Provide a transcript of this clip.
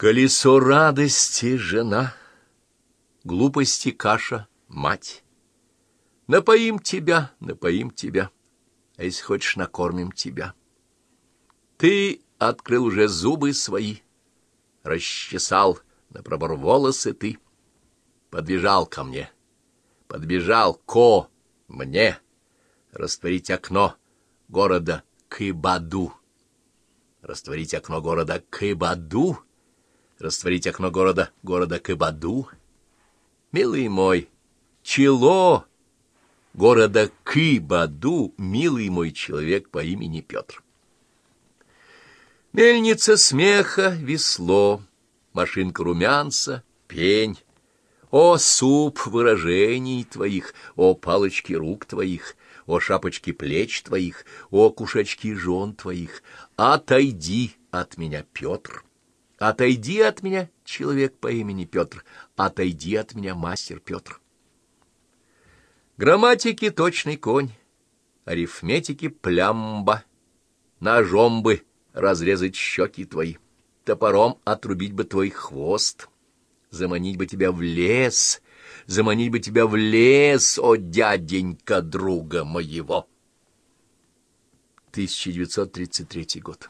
Колесо радости — жена, глупости каша — мать. Напоим тебя, напоим тебя, а если хочешь, накормим тебя. Ты открыл уже зубы свои, расчесал на пробор волосы ты, подбежал ко мне, подбежал ко мне, растворить окно города Кыбаду, растворить окно города Кыбаду, растворить окно города города Кыбаду. Милый мой, чело города Кыбаду, милый мой человек по имени Петр. Мельница смеха, весло, машинка румянца, пень. О, суп выражений твоих, о, палочки рук твоих, о, шапочки плеч твоих, о, кушачки жен твоих, отойди от меня, Петр. Отойди от меня, человек по имени Петр, отойди от меня, мастер Петр. Грамматики точный конь, арифметики плямба, ножом бы разрезать щеки твои, топором отрубить бы твой хвост, заманить бы тебя в лес, заманить бы тебя в лес, о дяденька друга моего. 1933 год.